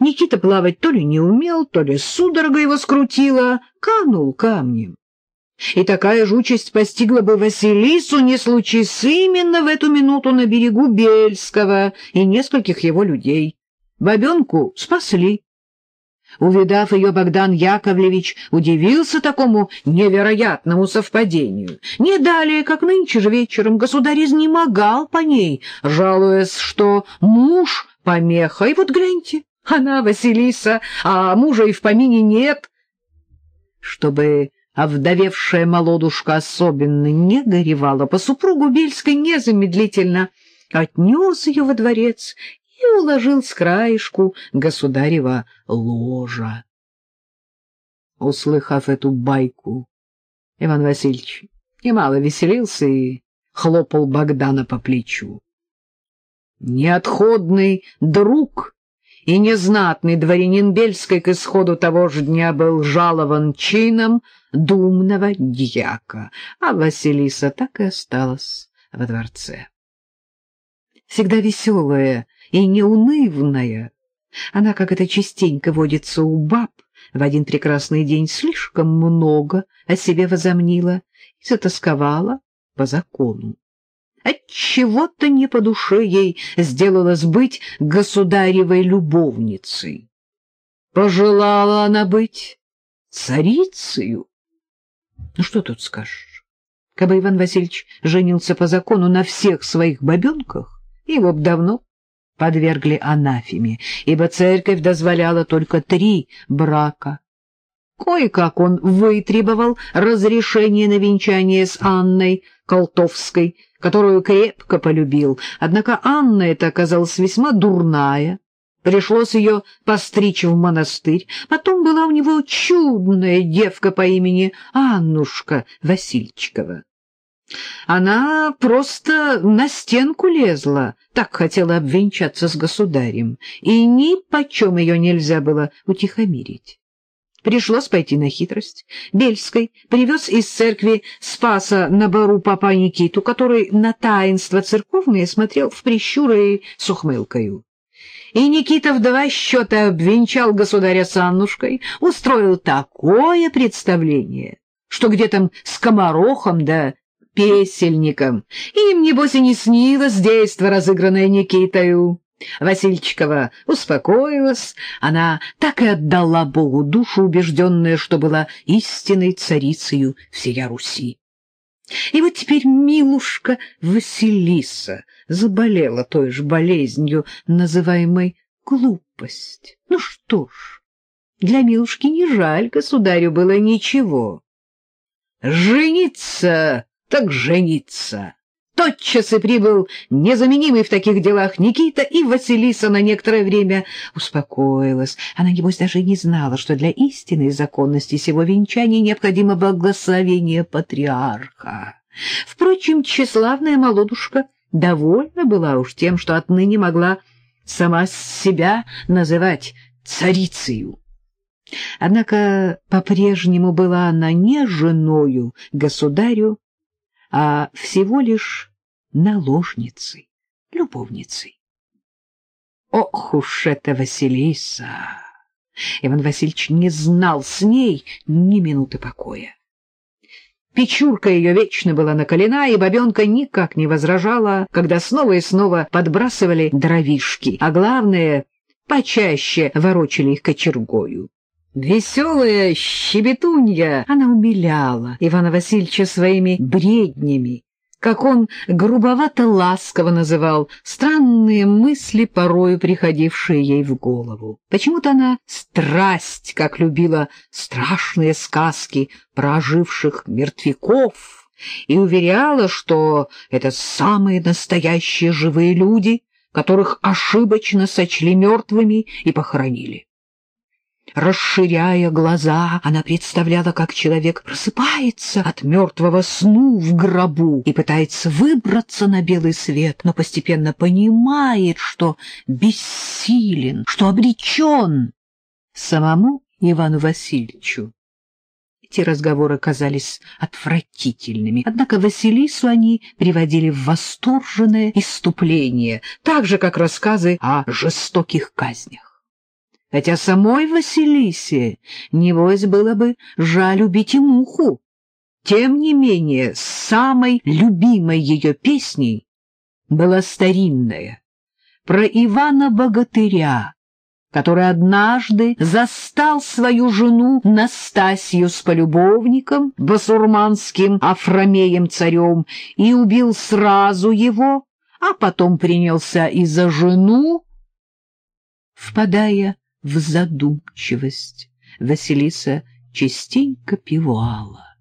Никита плавать то ли не умел, то ли судорога его скрутила, канул камнем. И такая же участь постигла бы Василису, не случись именно в эту минуту на берегу Бельского и нескольких его людей. Бабенку спасли. Увидав ее, Богдан Яковлевич удивился такому невероятному совпадению. Не далее, как нынче же вечером, государь изнемогал по ней, жалуясь, что муж помеха. И вот гляньте, она Василиса, а мужа и в помине нет. Чтобы овдовевшая молодушка особенно не горевала, по супругу Бельской незамедлительно отнес ее во дворец и уложил с краешку государева ложа. Услыхав эту байку, Иван Васильевич немало веселился и хлопал Богдана по плечу. Неотходный друг и незнатный дворянин Бельской к исходу того же дня был жалован чином думного дьяка, а Василиса так и осталась во дворце. Всегда веселая и неунывная, она, как это частенько водится у баб, в один прекрасный день слишком много о себе возомнила и затасковала по закону. Отчего-то не по душе ей сделалось быть государевой любовницей. Пожелала она быть царицею. Ну, что тут скажешь? Кабы Иван Васильевич женился по закону на всех своих бабенках, его б давно подвергли анафеме, ибо церковь дозволяла только три брака. Кое-как он вытребовал разрешение на венчание с Анной Колтовской, которую крепко полюбил. Однако Анна эта оказалась весьма дурная. Пришлось ее постричь в монастырь. Потом была у него чудная девка по имени Аннушка Васильчикова. Она просто на стенку лезла, так хотела обвенчаться с государем, и ни почем ее нельзя было утихомирить. Пришлось пойти на хитрость. Бельской привез из церкви Спаса на бару папа Никиту, который на таинство церковные смотрел в прищуры с ухмылкою. И Никита в два счета обвенчал государя с Аннушкой, устроил такое представление, что где там комарохом да песельником. Им, небось, и не снилось действо, разыгранное Никитою. Васильчикова успокоилась, она так и отдала Богу душу, убежденная, что была истинной царицею всея Руси. И вот теперь милушка Василиса заболела той же болезнью, называемой глупость. Ну что ж, для милушки не жаль государю было ничего. Жениться так жениться. Тотчас и прибыл незаменимый в таких делах Никита, и Василиса на некоторое время успокоилась. Она, небось, даже не знала, что для истинной законности сего венчания необходимо благословение патриарха. Впрочем, тщеславная молодушка довольна была уж тем, что отныне могла сама себя называть царицею. Однако по-прежнему была она не женою государю, а всего лишь наложницей, любовницей. Ох уж это Василиса! Иван Васильевич не знал с ней ни минуты покоя. Печурка ее вечно была наколена, и бабенка никак не возражала, когда снова и снова подбрасывали дровишки, а главное, почаще ворочали их кочергою. Веселая щебетунья, она умиляла Ивана Васильевича своими бреднями, как он грубовато-ласково называл странные мысли, порою приходившие ей в голову. Почему-то она страсть, как любила страшные сказки про оживших мертвяков, и уверяла, что это самые настоящие живые люди, которых ошибочно сочли мертвыми и похоронили. Расширяя глаза, она представляла, как человек просыпается от мертвого сну в гробу и пытается выбраться на белый свет, но постепенно понимает, что бессилен, что обречен самому Ивану Васильевичу. Эти разговоры казались отвратительными, однако Василису они приводили в восторженное иступление, так же, как рассказы о жестоких казнях. Хотя самой Василисе, невось было бы жаль убить и муху. Тем не менее, самой любимой ее песней была старинная, про Ивана-богатыря, который однажды застал свою жену Настасью с полюбовником, басурманским Афромеем-царем, и убил сразу его, а потом принялся и за жену, впадая в задумчивость, Василиса частенько пивала.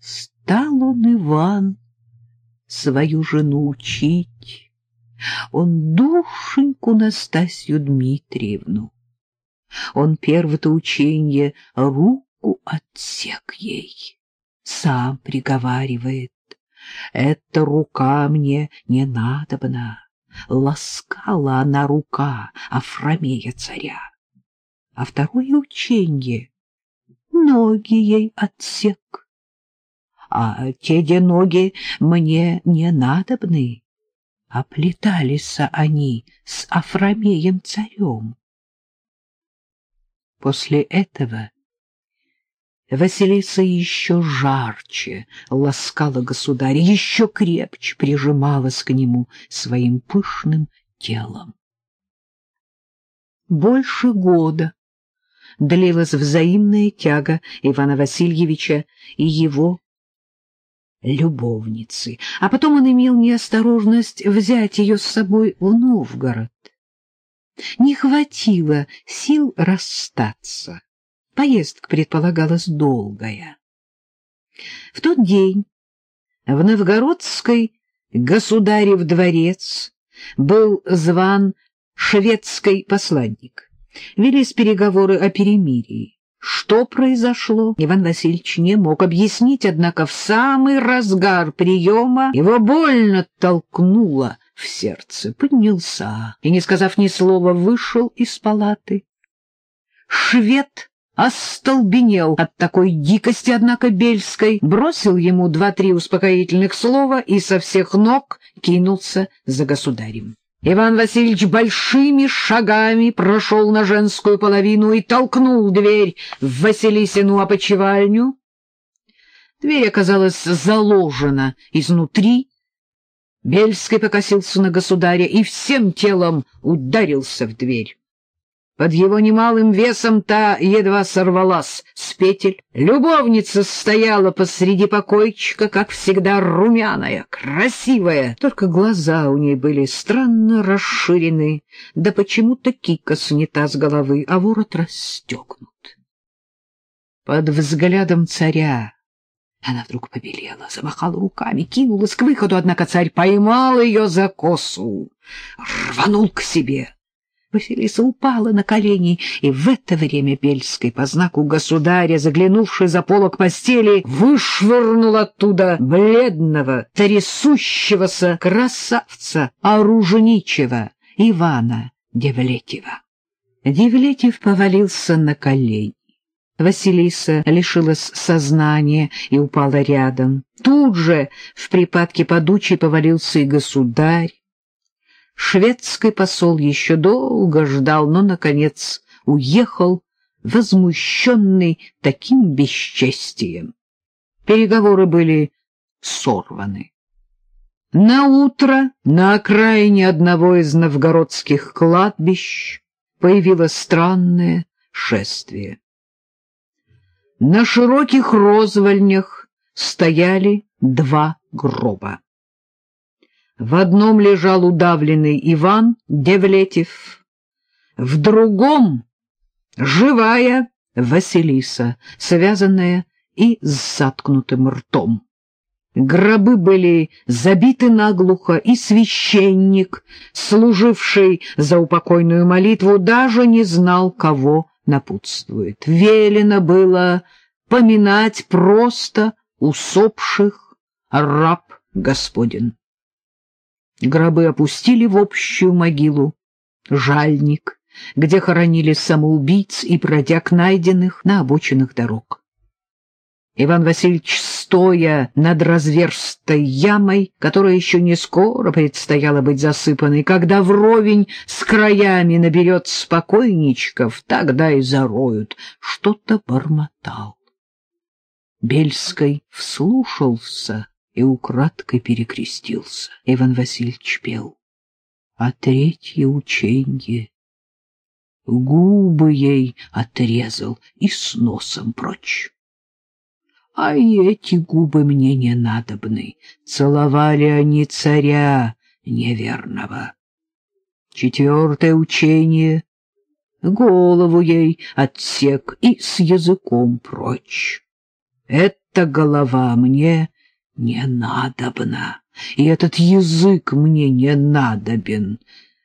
Стал он, Иван, свою жену учить, он душеньку Настасью Дмитриевну. Он первое-то ученье руку отсек ей, сам приговаривает. Эта рука мне не надобна. Ласкала она рука Афромея царя. А второе ученье ноги ей отсек. А те де ноги мне не надобны оплетались они с Афромеем царем. После этого Василиса еще жарче ласкала государя, еще крепче прижималась к нему своим пышным телом. Больше года длилась взаимная тяга Ивана Васильевича и его любовницы, а потом он имел неосторожность взять ее с собой в Новгород. Не хватило сил расстаться. Поездка предполагалась долгая. В тот день в Новгородской государев дворец был зван шведский посланник. Велись переговоры о перемирии. Что произошло, Иван Васильевич не мог объяснить, однако в самый разгар приема его больно толкнуло в сердце, поднялся и, не сказав ни слова, вышел из палаты. Швед остолбенел от такой дикости, однако Бельской бросил ему два-три успокоительных слова и со всех ног кинулся за государем. Иван Васильевич большими шагами прошел на женскую половину и толкнул дверь в Василисину опочивальню. Дверь оказалась заложена изнутри. Бельский покосился на государя и всем телом ударился в дверь. Под его немалым весом та едва сорвалась с петель. Любовница стояла посреди покойчика, как всегда румяная, красивая. Только глаза у ней были странно расширены, да почему-то кика снята с головы, а ворот расстегнут. Под взглядом царя она вдруг побелела, замахала руками, кинулась к выходу, однако царь поймал ее за косу, рванул к себе — Василиса упала на колени, и в это время Бельской по знаку государя, заглянувший за полок постели, вышвырнул оттуда бледного, трясущегося красавца оруженичего Ивана Девлетьева. Девлетьев повалился на колени. Василиса лишилась сознания и упала рядом. Тут же в припадке подучий повалился и государь. Шведский посол еще долго ждал, но, наконец, уехал, возмущенный таким бесчестием. Переговоры были сорваны. На утро на окраине одного из новгородских кладбищ появилось странное шествие. На широких розвольнях стояли два гроба. В одном лежал удавленный Иван Девлетьев, в другом — живая Василиса, связанная и с заткнутым ртом. Гробы были забиты наглухо, и священник, служивший за упокойную молитву, даже не знал, кого напутствует. Велено было поминать просто усопших раб Господин. Гробы опустили в общую могилу. Жальник, где хоронили самоубийц и бродяг, найденных на обочинах дорог. Иван Васильевич стоя над разверстой ямой, которая еще не скоро предстояла быть засыпанной, когда вровень с краями наберет спокойничков, тогда и зароют, что-то бормотал. Бельской вслушался и украдкой перекрестился. Иван Васильевич пел. А третье ученье губы ей отрезал и с носом прочь. А и эти губы мне не надобны, целовали они царя неверного. Четвертое учение — голову ей отсек и с языком прочь. Эта голова мне не надобна, и этот язык мне не надобен.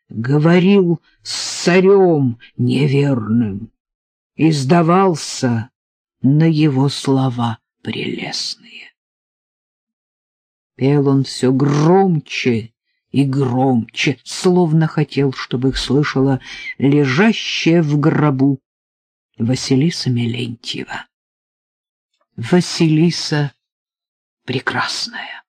Говорил с царем неверным и сдавался на его слова прелестные. Пел он все громче и громче, словно хотел, чтобы их слышала лежащая в гробу Василиса Мелентьева. Василиса прекрасная.